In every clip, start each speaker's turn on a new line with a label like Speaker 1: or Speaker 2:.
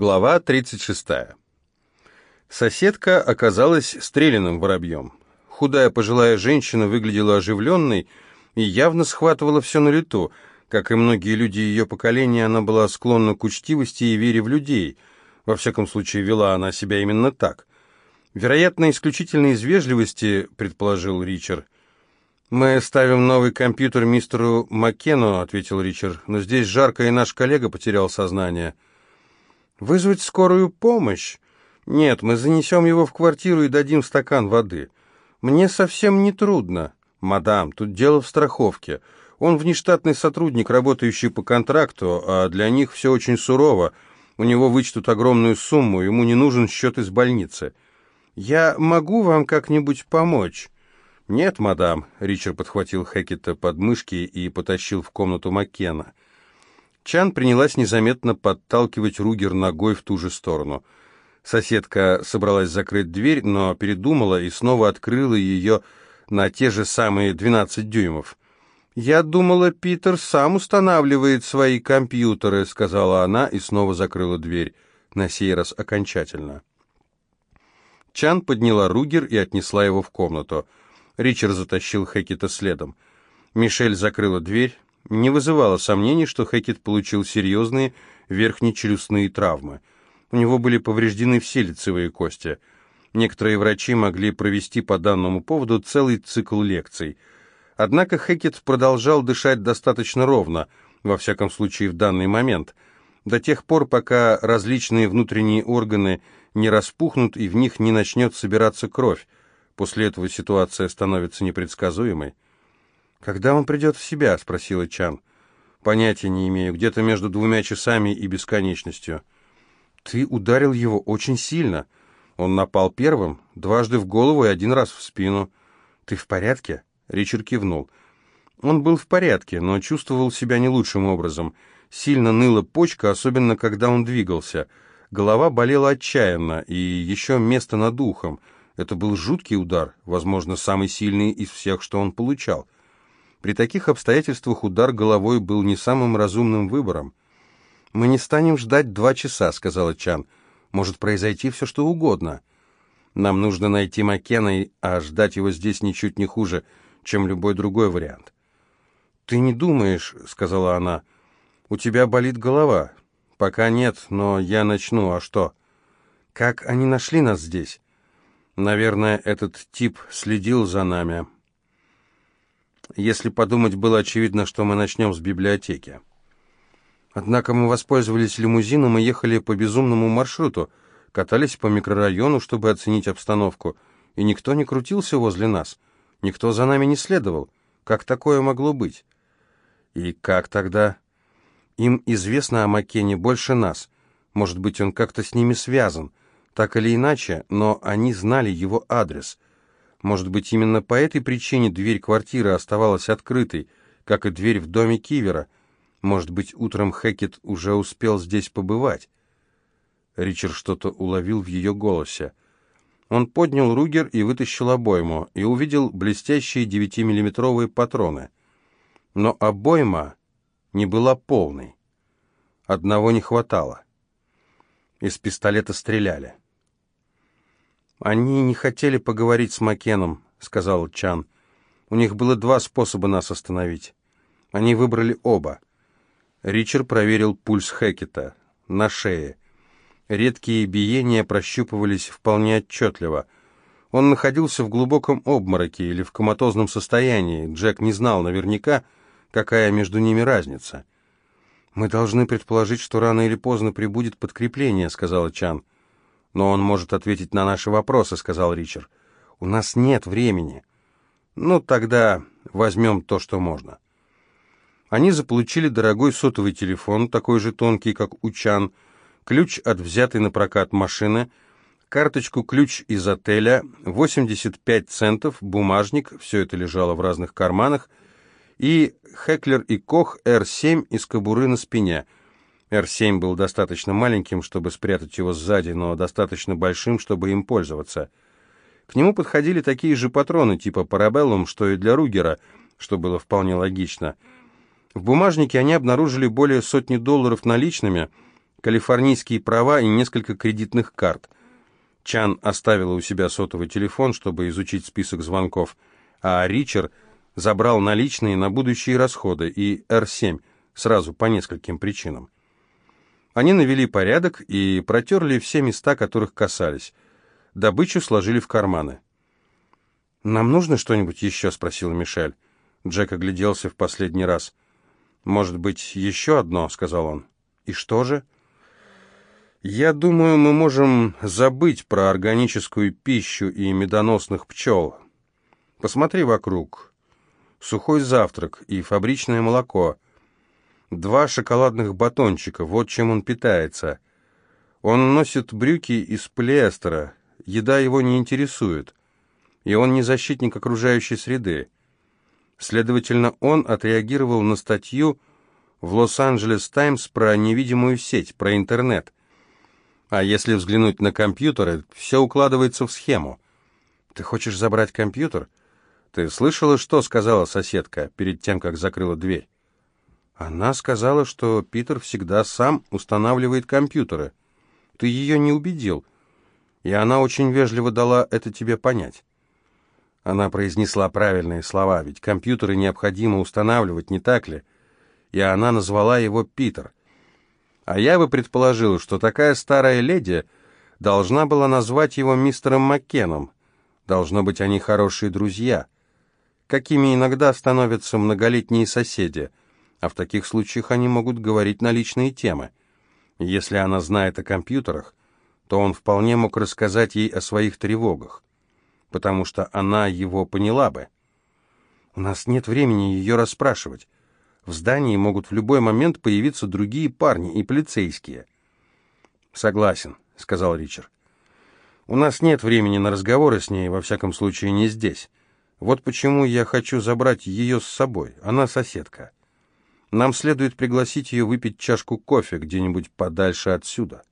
Speaker 1: Глава 36. Соседка оказалась стрелянным воробьем. Худая пожилая женщина выглядела оживленной и явно схватывала все на лету. Как и многие люди ее поколения, она была склонна к учтивости и вере в людей. Во всяком случае, вела она себя именно так. Вероятно, исключительно из вежливости, предположил Ричард. «Мы ставим новый компьютер мистеру Маккену», — ответил Ричард. «Но здесь жарко, и наш коллега потерял сознание». «Вызвать скорую помощь?» «Нет, мы занесем его в квартиру и дадим стакан воды. Мне совсем не трудно». «Мадам, тут дело в страховке. Он внештатный сотрудник, работающий по контракту, а для них все очень сурово. У него вычтут огромную сумму, ему не нужен счет из больницы». «Я могу вам как-нибудь помочь?» «Нет, мадам», — Ричард подхватил Хекета под мышки и потащил в комнату Маккена. Чан принялась незаметно подталкивать Ругер ногой в ту же сторону. Соседка собралась закрыть дверь, но передумала и снова открыла ее на те же самые 12 дюймов. «Я думала, Питер сам устанавливает свои компьютеры», — сказала она и снова закрыла дверь, на сей раз окончательно. Чан подняла Ругер и отнесла его в комнату. Ричард затащил Хекета следом. Мишель закрыла дверь, не вызывало сомнений, что Хекет получил серьезные верхнечелюстные травмы. У него были повреждены все лицевые кости. Некоторые врачи могли провести по данному поводу целый цикл лекций. Однако Хекет продолжал дышать достаточно ровно, во всяком случае в данный момент, до тех пор, пока различные внутренние органы не распухнут и в них не начнет собираться кровь. После этого ситуация становится непредсказуемой. «Когда он придет в себя?» — спросила Чан. «Понятия не имею. Где-то между двумя часами и бесконечностью». «Ты ударил его очень сильно. Он напал первым, дважды в голову и один раз в спину. Ты в порядке?» Ричард кивнул. Он был в порядке, но чувствовал себя не лучшим образом. Сильно ныла почка, особенно когда он двигался. Голова болела отчаянно, и еще место над ухом. Это был жуткий удар, возможно, самый сильный из всех, что он получал. При таких обстоятельствах удар головой был не самым разумным выбором. «Мы не станем ждать два часа», — сказала Чан. «Может произойти все, что угодно. Нам нужно найти Маккена, а ждать его здесь ничуть не хуже, чем любой другой вариант». «Ты не думаешь», — сказала она, — «у тебя болит голова». «Пока нет, но я начну, а что?» «Как они нашли нас здесь?» «Наверное, этот тип следил за нами». Если подумать, было очевидно, что мы начнем с библиотеки. Однако мы воспользовались лимузином и ехали по безумному маршруту, катались по микрорайону, чтобы оценить обстановку, и никто не крутился возле нас, никто за нами не следовал. Как такое могло быть? И как тогда? Им известно о Маккене больше нас. Может быть, он как-то с ними связан. Так или иначе, но они знали его адрес — может быть, именно по этой причине дверь квартиры оставалась открытой, как и дверь в доме Кивера. Может быть, утром Хекет уже успел здесь побывать. Ричард что-то уловил в ее голосе. Он поднял Ругер и вытащил обойму, и увидел блестящие девятимиллиметровые патроны. Но обойма не была полной. Одного не хватало. Из пистолета стреляли. «Они не хотели поговорить с Макеном», — сказал Чан. «У них было два способа нас остановить. Они выбрали оба». Ричард проверил пульс Хекета на шее. Редкие биения прощупывались вполне отчетливо. Он находился в глубоком обмороке или в коматозном состоянии. Джек не знал наверняка, какая между ними разница. «Мы должны предположить, что рано или поздно прибудет подкрепление», — сказала Чан. «Но он может ответить на наши вопросы», — сказал Ричард. «У нас нет времени». «Ну, тогда возьмем то, что можно». Они заполучили дорогой сотовый телефон, такой же тонкий, как у Чан, ключ от взятой на прокат машины, карточку-ключ из отеля, 85 центов, бумажник, все это лежало в разных карманах, и Хеклер и Кох R7 из кобуры на спине — Р-7 был достаточно маленьким, чтобы спрятать его сзади, но достаточно большим, чтобы им пользоваться. К нему подходили такие же патроны типа «Парабеллум», что и для Ругера, что было вполне логично. В бумажнике они обнаружили более сотни долларов наличными, калифорнийские права и несколько кредитных карт. Чан оставила у себя сотовый телефон, чтобы изучить список звонков, а Ричард забрал наличные на будущие расходы и Р-7 сразу по нескольким причинам. Они навели порядок и протерли все места, которых касались. Добычу сложили в карманы. «Нам нужно что-нибудь еще?» — спросила Мишель. Джек огляделся в последний раз. «Может быть, еще одно?» — сказал он. «И что же?» «Я думаю, мы можем забыть про органическую пищу и медоносных пчел. Посмотри вокруг. Сухой завтрак и фабричное молоко. Два шоколадных батончика, вот чем он питается. Он носит брюки из полиэстера, еда его не интересует, и он не защитник окружающей среды. Следовательно, он отреагировал на статью в Лос-Анджелес Таймс про невидимую сеть, про интернет. А если взглянуть на компьютеры, все укладывается в схему. Ты хочешь забрать компьютер? Ты слышала, что сказала соседка перед тем, как закрыла дверь? Она сказала, что Питер всегда сам устанавливает компьютеры. Ты ее не убедил, и она очень вежливо дала это тебе понять. Она произнесла правильные слова, ведь компьютеры необходимо устанавливать, не так ли? И она назвала его Питер. А я бы предположил, что такая старая леди должна была назвать его мистером Маккеном. Должно быть, они хорошие друзья. Какими иногда становятся многолетние соседи, а в таких случаях они могут говорить на личные темы. Если она знает о компьютерах, то он вполне мог рассказать ей о своих тревогах потому что она его поняла бы. У нас нет времени ее расспрашивать. В здании могут в любой момент появиться другие парни и полицейские. «Согласен», — сказал Ричард. «У нас нет времени на разговоры с ней, во всяком случае не здесь. Вот почему я хочу забрать ее с собой. Она соседка. Нам следует пригласить ее выпить чашку кофе где-нибудь подальше отсюда».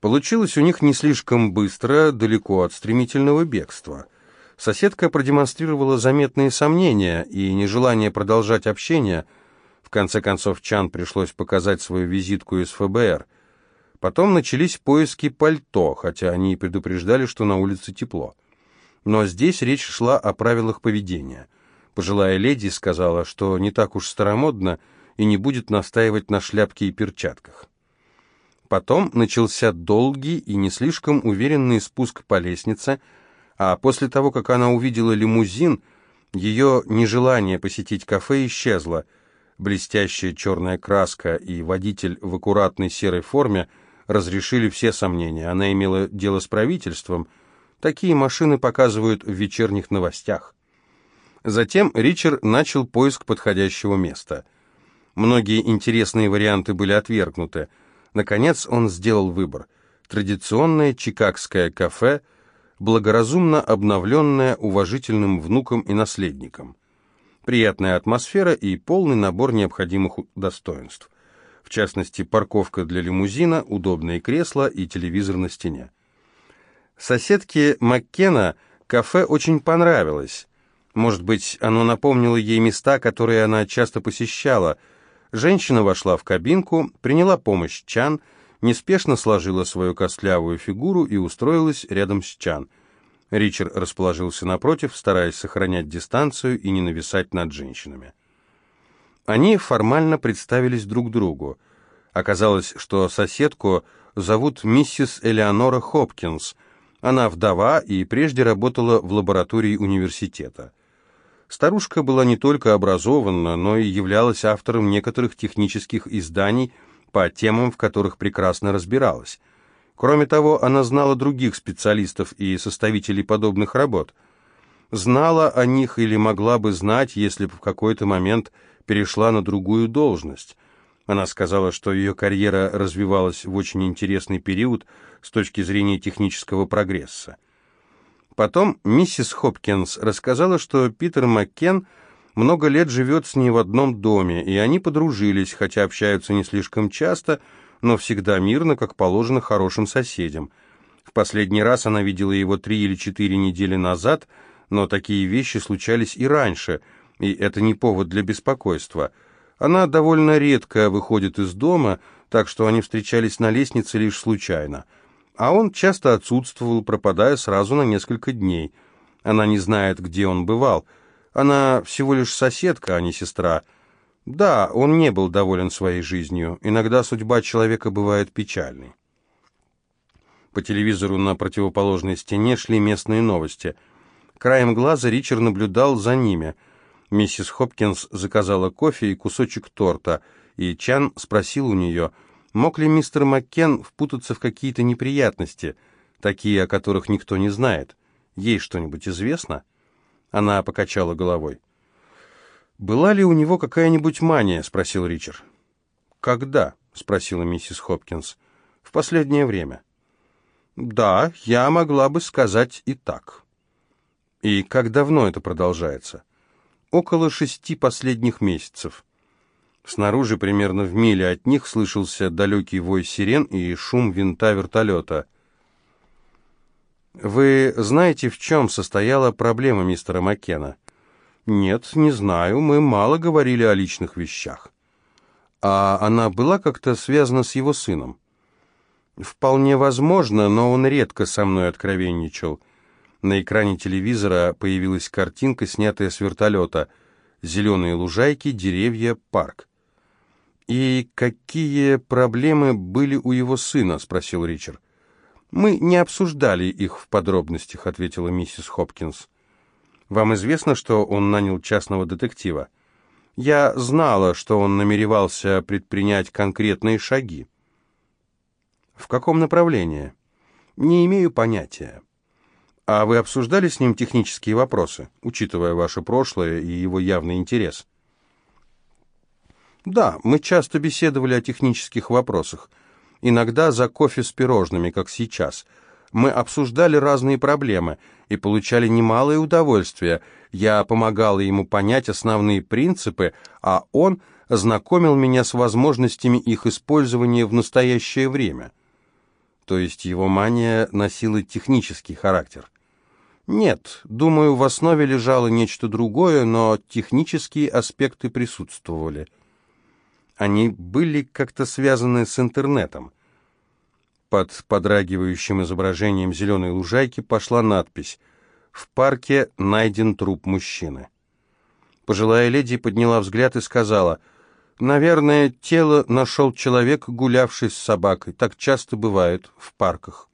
Speaker 1: Получилось у них не слишком быстро, далеко от стремительного бегства. Соседка продемонстрировала заметные сомнения и нежелание продолжать общение. В конце концов, Чан пришлось показать свою визитку из ФБР. Потом начались поиски пальто, хотя они и предупреждали, что на улице тепло. Но здесь речь шла о правилах поведения. Пожилая леди сказала, что не так уж старомодно и не будет настаивать на шляпке и перчатках. Потом начался долгий и не слишком уверенный спуск по лестнице, а после того, как она увидела лимузин, ее нежелание посетить кафе исчезло. Блестящая черная краска и водитель в аккуратной серой форме разрешили все сомнения. Она имела дело с правительством. Такие машины показывают в вечерних новостях. Затем Ричард начал поиск подходящего места. Многие интересные варианты были отвергнуты. Наконец он сделал выбор. Традиционное чикагское кафе, благоразумно обновленное уважительным внуком и наследником. Приятная атмосфера и полный набор необходимых достоинств. В частности, парковка для лимузина, удобные кресла и телевизор на стене. Соседке Маккена кафе очень понравилось. Может быть, оно напомнило ей места, которые она часто посещала – Женщина вошла в кабинку, приняла помощь Чан, неспешно сложила свою костлявую фигуру и устроилась рядом с Чан. Ричард расположился напротив, стараясь сохранять дистанцию и не нависать над женщинами. Они формально представились друг другу. Оказалось, что соседку зовут миссис Элеонора Хопкинс. Она вдова и прежде работала в лаборатории университета. Старушка была не только образована, но и являлась автором некоторых технических изданий по темам, в которых прекрасно разбиралась. Кроме того, она знала других специалистов и составителей подобных работ. Знала о них или могла бы знать, если бы в какой-то момент перешла на другую должность. Она сказала, что ее карьера развивалась в очень интересный период с точки зрения технического прогресса. Потом миссис Хопкинс рассказала, что Питер Маккен много лет живет с ней в одном доме, и они подружились, хотя общаются не слишком часто, но всегда мирно, как положено хорошим соседям. В последний раз она видела его три или четыре недели назад, но такие вещи случались и раньше, и это не повод для беспокойства. Она довольно редко выходит из дома, так что они встречались на лестнице лишь случайно. А он часто отсутствовал, пропадая сразу на несколько дней. Она не знает, где он бывал. Она всего лишь соседка, а не сестра. Да, он не был доволен своей жизнью. Иногда судьба человека бывает печальной. По телевизору на противоположной стене шли местные новости. Краем глаза Ричард наблюдал за ними. Миссис Хопкинс заказала кофе и кусочек торта, и Чан спросил у нее, мог ли мистер Маккен впутаться в какие-то неприятности, такие, о которых никто не знает. Ей что-нибудь известно? Она покачала головой. «Была ли у него какая-нибудь мания?» — спросил Ричард. «Когда?» — спросила миссис Хопкинс. «В последнее время». Да, я могла бы сказать и так. И как давно это продолжается? Около шести последних месяцев. Снаружи, примерно в миле от них, слышался далекий вой сирен и шум винта вертолета. «Вы знаете, в чем состояла проблема мистера Маккена?» «Нет, не знаю. Мы мало говорили о личных вещах». «А она была как-то связана с его сыном?» Вполне возможно, но он редко со мной откровенничал. На экране телевизора появилась картинка, снятая с вертолета. Зеленые лужайки, деревья, парк. «И какие проблемы были у его сына?» — спросил Ричард. «Мы не обсуждали их в подробностях», — ответила миссис Хопкинс. «Вам известно, что он нанял частного детектива?» «Я знала, что он намеревался предпринять конкретные шаги». В каком направлении? Не имею понятия. А вы обсуждали с ним технические вопросы, учитывая ваше прошлое и его явный интерес? Да, мы часто беседовали о технических вопросах. Иногда за кофе с пирожными, как сейчас. Мы обсуждали разные проблемы и получали немалое удовольствие. Я помогала ему понять основные принципы, а он знакомил меня с возможностями их использования в настоящее время то есть его мания носила технический характер. Нет, думаю, в основе лежало нечто другое, но технические аспекты присутствовали. Они были как-то связаны с интернетом. Под подрагивающим изображением зеленой лужайки пошла надпись «В парке найден труп мужчины». Пожилая леди подняла взгляд и сказала – Наверное, тело нашел человек, гулявший с собакой. Так часто бывает в парках.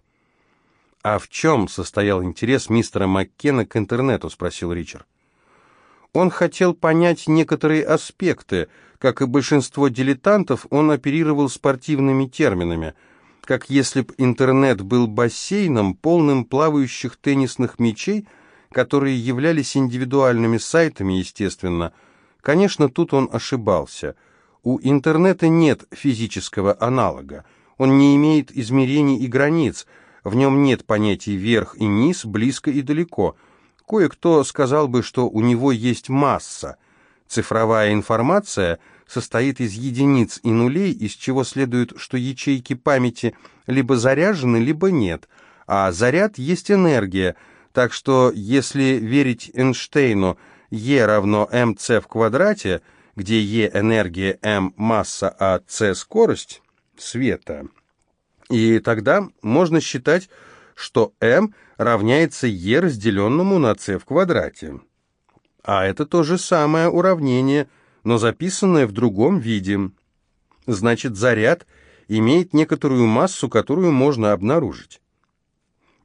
Speaker 1: «А в чем состоял интерес мистера Маккена к интернету?» — спросил Ричард. Он хотел понять некоторые аспекты. Как и большинство дилетантов, он оперировал спортивными терминами, как если б интернет был бассейном, полным плавающих теннисных мячей, которые являлись индивидуальными сайтами, естественно. Конечно, тут он ошибался — у интернета нет физического аналога. Он не имеет измерений и границ. В нем нет понятий верх и низ, близко и далеко. Кое-кто сказал бы, что у него есть масса. Цифровая информация состоит из единиц и нулей, из чего следует, что ячейки памяти либо заряжены, либо нет. А заряд есть энергия, так что если верить Эйнштейну E равно mc в квадрате – где Е – энергия, М – масса, а С – скорость света. И тогда можно считать, что М равняется Е, разделенному на С в квадрате. А это то же самое уравнение, но записанное в другом виде. Значит, заряд имеет некоторую массу, которую можно обнаружить.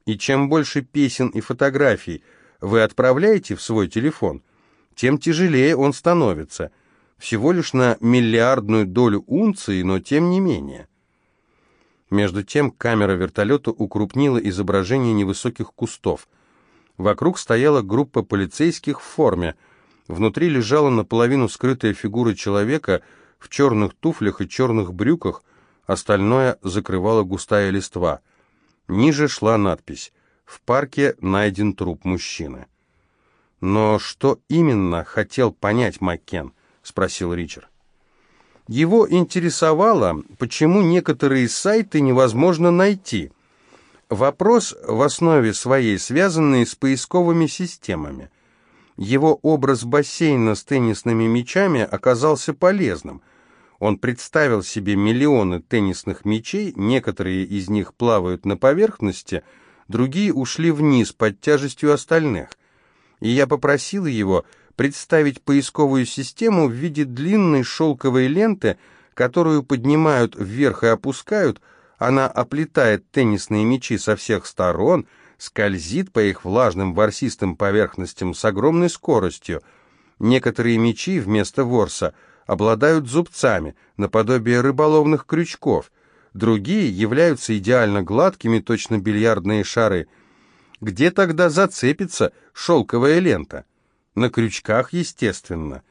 Speaker 1: И чем больше песен и фотографий вы отправляете в свой телефон, тем тяжелее он становится – всего лишь на миллиардную долю унции, но тем не менее. Между тем камера вертолета укрупнила изображение невысоких кустов. Вокруг стояла группа полицейских в форме. Внутри лежала наполовину скрытая фигура человека в черных туфлях и черных брюках, остальное закрывала густая листва. Ниже шла надпись «В парке найден труп мужчины». Но что именно хотел понять Маккен? — спросил Ричард. Его интересовало, почему некоторые сайты невозможно найти. Вопрос в основе своей связанный с поисковыми системами. Его образ бассейна с теннисными мячами оказался полезным. Он представил себе миллионы теннисных мячей, некоторые из них плавают на поверхности, другие ушли вниз под тяжестью остальных. И я попросил его представить поисковую систему в виде длинной шелковой ленты, которую поднимают вверх и опускают, она оплетает теннисные мячи со всех сторон, скользит по их влажным ворсистым поверхностям с огромной скоростью. Некоторые мячи вместо ворса обладают зубцами, наподобие рыболовных крючков. Другие являются идеально гладкими, точно бильярдные шары. Где тогда зацепится шелковая лента? На крючках, естественно.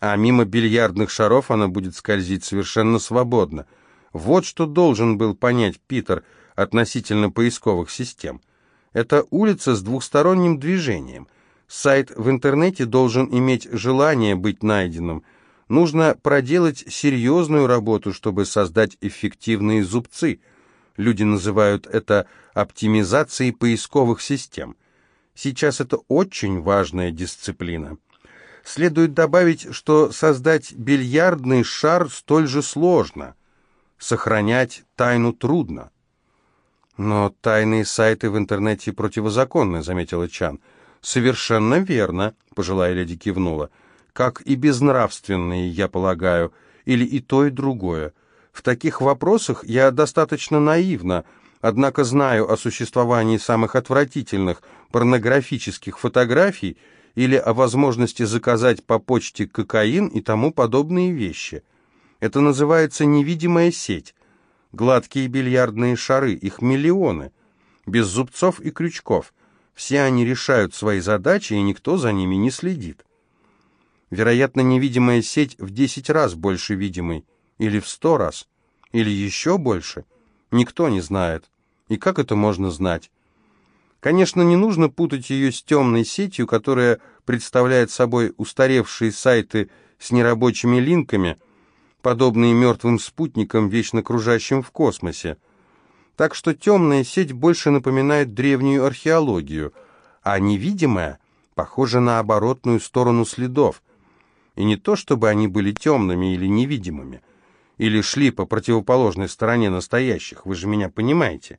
Speaker 1: А мимо бильярдных шаров она будет скользить совершенно свободно. Вот что должен был понять Питер относительно поисковых систем. Это улица с двухсторонним движением. Сайт в интернете должен иметь желание быть найденным. Нужно проделать серьезную работу, чтобы создать эффективные зубцы. Люди называют это оптимизацией поисковых систем. Сейчас это очень важная дисциплина. Следует добавить, что создать бильярдный шар столь же сложно – Сохранять тайну трудно. Но тайные сайты в интернете противозаконны, заметила Чан. Совершенно верно, пожилая леди кивнула. Как и безнравственные, я полагаю, или и то, и другое. В таких вопросах я достаточно наивна, однако знаю о существовании самых отвратительных порнографических фотографий или о возможности заказать по почте кокаин и тому подобные вещи. Это называется невидимая сеть. Гладкие бильярдные шары, их миллионы, без зубцов и крючков. Все они решают свои задачи, и никто за ними не следит. Вероятно, невидимая сеть в 10 раз больше видимой, или в 100 раз, или еще больше. Никто не знает. И как это можно знать? Конечно, не нужно путать ее с темной сетью, которая представляет собой устаревшие сайты с нерабочими линками – подобные мертвым спутникам, вечно кружащим в космосе. Так что темная сеть больше напоминает древнюю археологию, а невидимая похожа на оборотную сторону следов. И не то, чтобы они были темными или невидимыми, или шли по противоположной стороне настоящих, вы же меня понимаете.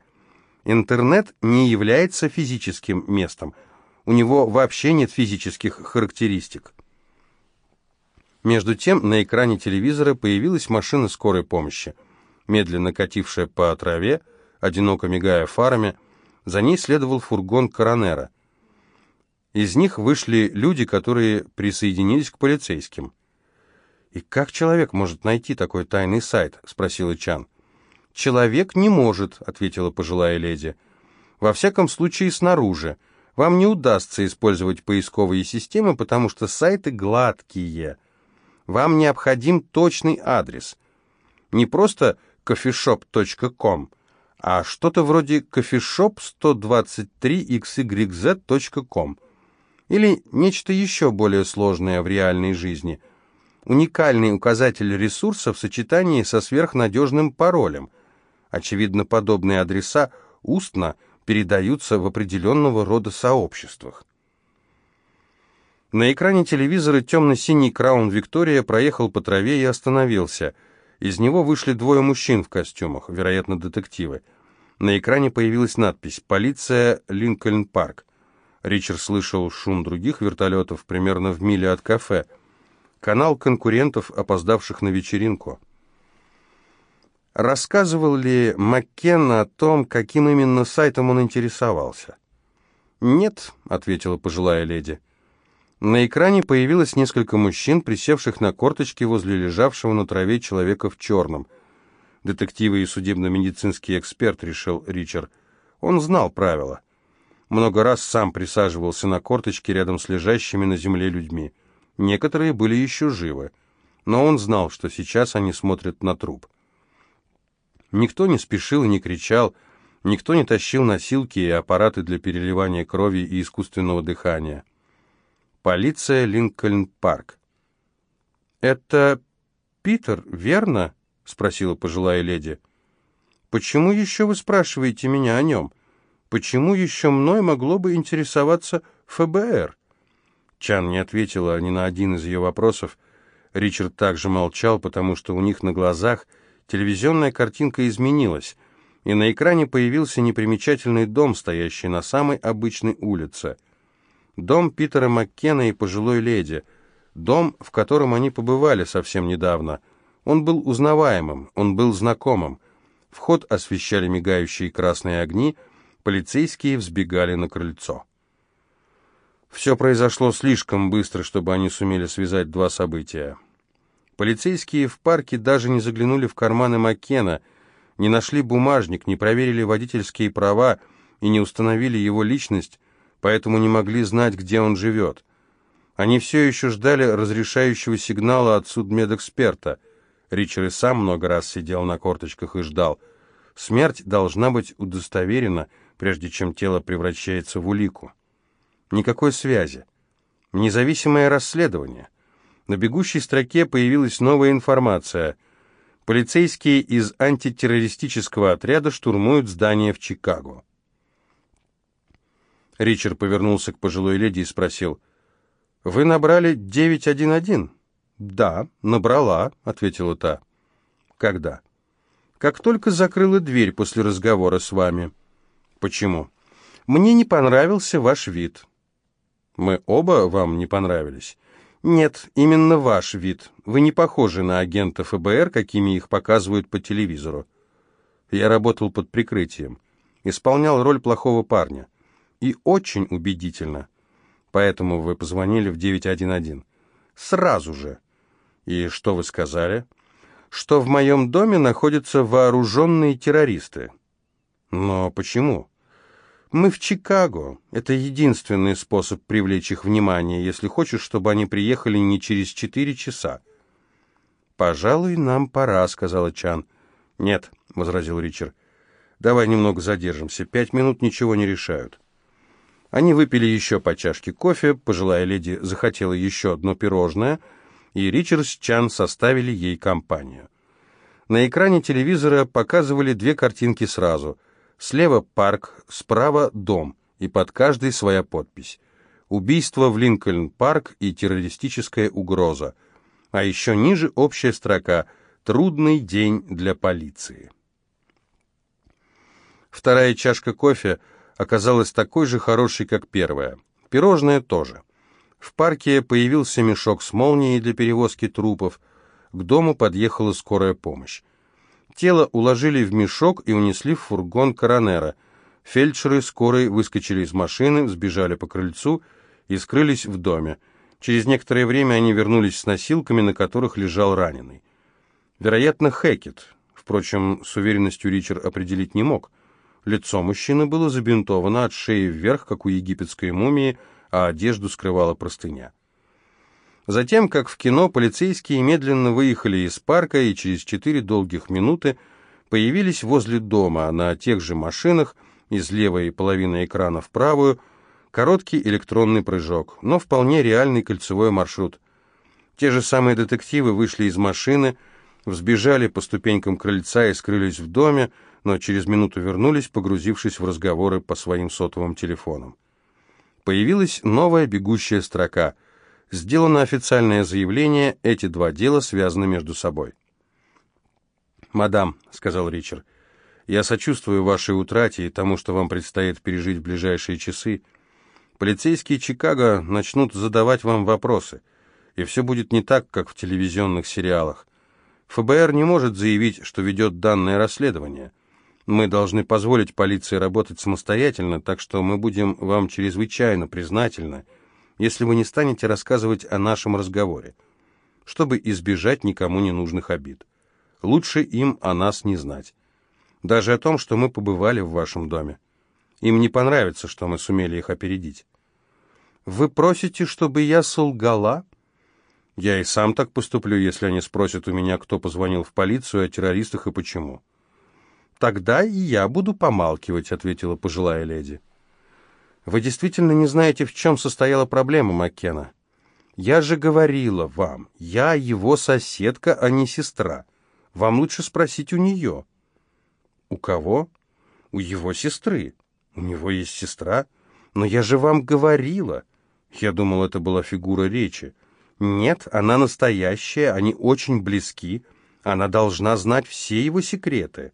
Speaker 1: Интернет не является физическим местом, у него вообще нет физических характеристик. Между тем на экране телевизора появилась машина скорой помощи, медленно катившая по траве, одиноко мигая фарами. За ней следовал фургон коронера. Из них вышли люди, которые присоединились к полицейским. «И как человек может найти такой тайный сайт?» — спросила Чан. «Человек не может», — ответила пожилая леди. «Во всяком случае, снаружи. Вам не удастся использовать поисковые системы, потому что сайты гладкие» вам необходим точный адрес. Не просто coffeeshop.com, а что-то вроде coffeeshop123xyz.com или нечто еще более сложное в реальной жизни. Уникальный указатель ресурса в сочетании со сверхнадежным паролем. Очевидно, подобные адреса устно передаются в определенного рода сообществах. На экране телевизора темно-синий Краун Виктория проехал по траве и остановился. Из него вышли двое мужчин в костюмах, вероятно, детективы. На экране появилась надпись «Полиция Линкольн-парк». Ричард слышал шум других вертолетов примерно в миле от кафе. Канал конкурентов, опоздавших на вечеринку. Рассказывал ли Маккенна о том, каким именно сайтом он интересовался? «Нет», — ответила пожилая леди. На экране появилось несколько мужчин, присевших на корточки возле лежавшего на траве человека в черном. Детективы и судебно-медицинский эксперт, решил Ричард. Он знал правила. Много раз сам присаживался на корточки рядом с лежащими на земле людьми. Некоторые были еще живы, но он знал, что сейчас они смотрят на труп. Никто не спешил и не кричал, никто не тащил носилки и аппараты для переливания крови и искусственного дыхания. Полиция Линкольн-парк. «Это Питер, верно?» — спросила пожилая леди. «Почему еще вы спрашиваете меня о нем? Почему еще мной могло бы интересоваться ФБР?» Чан не ответила ни на один из ее вопросов. Ричард также молчал, потому что у них на глазах телевизионная картинка изменилась, и на экране появился непримечательный дом, стоящий на самой обычной улице. Дом Питера Маккена и пожилой леди. Дом, в котором они побывали совсем недавно. Он был узнаваемым, он был знакомым. Вход освещали мигающие красные огни, полицейские взбегали на крыльцо. Все произошло слишком быстро, чтобы они сумели связать два события. Полицейские в парке даже не заглянули в карманы Маккена, не нашли бумажник, не проверили водительские права и не установили его личность, поэтому не могли знать, где он живет. Они все еще ждали разрешающего сигнала от судмедэксперта. Ричард и сам много раз сидел на корточках и ждал. Смерть должна быть удостоверена, прежде чем тело превращается в улику. Никакой связи. Независимое расследование. На бегущей строке появилась новая информация. Полицейские из антитеррористического отряда штурмуют здание в Чикаго. Ричард повернулся к пожилой леди и спросил, «Вы набрали 911?» «Да, набрала», — ответила та. «Когда?» «Как только закрыла дверь после разговора с вами». «Почему?» «Мне не понравился ваш вид». Мы оба вам не понравились? Нет, именно ваш вид. Вы не похожи на агентов ФБР, какими их показывают по телевизору. Я работал под прикрытием. Исполнял роль плохого парня. И очень убедительно. Поэтому вы позвонили в 911. Сразу же. И что вы сказали? Что в моем доме находятся вооруженные террористы. Но почему? Мы в Чикаго. Это единственный способ привлечь их внимание, если хочешь, чтобы они приехали не через четыре часа. «Пожалуй, нам пора», — сказала Чан. «Нет», — возразил Ричард. «Давай немного задержимся. Пять минут ничего не решают». Они выпили еще по чашке кофе, пожилая леди захотела еще одно пирожное, и Ричард с Чан составили ей компанию. На экране телевизора показывали две картинки сразу — Слева парк, справа дом, и под каждой своя подпись. Убийство в Линкольн-парк и террористическая угроза. А еще ниже общая строка «Трудный день для полиции». Вторая чашка кофе оказалась такой же хорошей, как первая. Пирожное тоже. В парке появился мешок с молнией для перевозки трупов. К дому подъехала скорая помощь. Тело уложили в мешок и унесли в фургон коронера. Фельдшеры скорой выскочили из машины, сбежали по крыльцу и скрылись в доме. Через некоторое время они вернулись с носилками, на которых лежал раненый. Вероятно, Хэкет. Впрочем, с уверенностью Ричард определить не мог. Лицо мужчины было забинтовано от шеи вверх, как у египетской мумии, а одежду скрывала простыня. Затем, как в кино, полицейские медленно выехали из парка и через четыре долгих минуты появились возле дома на тех же машинах, из левой половины экрана в правую, короткий электронный прыжок, но вполне реальный кольцевой маршрут. Те же самые детективы вышли из машины, взбежали по ступенькам крыльца и скрылись в доме, но через минуту вернулись, погрузившись в разговоры по своим сотовым телефонам. Появилась новая бегущая строка — Сделано официальное заявление, эти два дела связаны между собой. «Мадам», — сказал Ричард, — «я сочувствую вашей утрате и тому, что вам предстоит пережить в ближайшие часы. Полицейские Чикаго начнут задавать вам вопросы, и все будет не так, как в телевизионных сериалах. ФБР не может заявить, что ведет данное расследование. Мы должны позволить полиции работать самостоятельно, так что мы будем вам чрезвычайно признательны, — если вы не станете рассказывать о нашем разговоре, чтобы избежать никому ненужных обид. Лучше им о нас не знать. Даже о том, что мы побывали в вашем доме. Им не понравится, что мы сумели их опередить. Вы просите, чтобы я солгала? Я и сам так поступлю, если они спросят у меня, кто позвонил в полицию о террористах и почему. Тогда и я буду помалкивать, ответила пожилая леди. Вы действительно не знаете, в чем состояла проблема Маккена? Я же говорила вам, я его соседка, а не сестра. Вам лучше спросить у нее. У кого? У его сестры. У него есть сестра. Но я же вам говорила. Я думал, это была фигура речи. Нет, она настоящая, они очень близки. Она должна знать все его секреты.